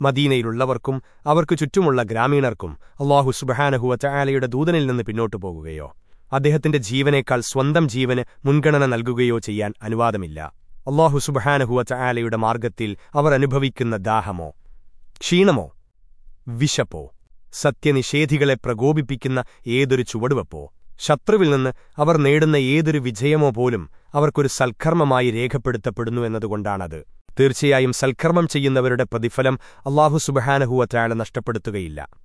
മദീനയിലുള്ളവർക്കും അവർക്കു ചുറ്റുമുള്ള ഗ്രാമീണർക്കും അള്ളാഹു സുബഹാനഹുവ ചായാലയുടെ ദൂതനിൽ നിന്ന് പിന്നോട്ടു പോകുകയോ അദ്ദേഹത്തിന്റെ ജീവനേക്കാൾ സ്വന്തം ജീവന് മുൻഗണന നൽകുകയോ ചെയ്യാൻ അനുവാദമില്ല. അള്ളാഹു സുബഹാനഹുവ ചായാലയുടെ മാർഗത്തിൽ അവർ അനുഭവിക്കുന്ന ദാഹമോ ക്ഷീണമോ വിശപ്പോ സത്യനിഷേധികളെ പ്രകോപിപ്പിക്കുന്ന ഏതൊരു ചുവടുവപ്പോ ശത്രുവിൽ നിന്ന് അവർ നേടുന്ന ഏതൊരു വിജയമോ പോലും അവർക്കൊരു സൽക്കർമ്മമായി രേഖപ്പെടുത്തപ്പെടുന്നു എന്നതുകൊണ്ടാണത്. തീർച്ചയായും സൽക്കർമ്മം ചെയ്യുന്നവരുടെ പ്രതിഫലം അള്ളാഹു സുബഹാനഹുവറ്റാളെ നഷ്ടപ്പെടുത്തുകയില്ല.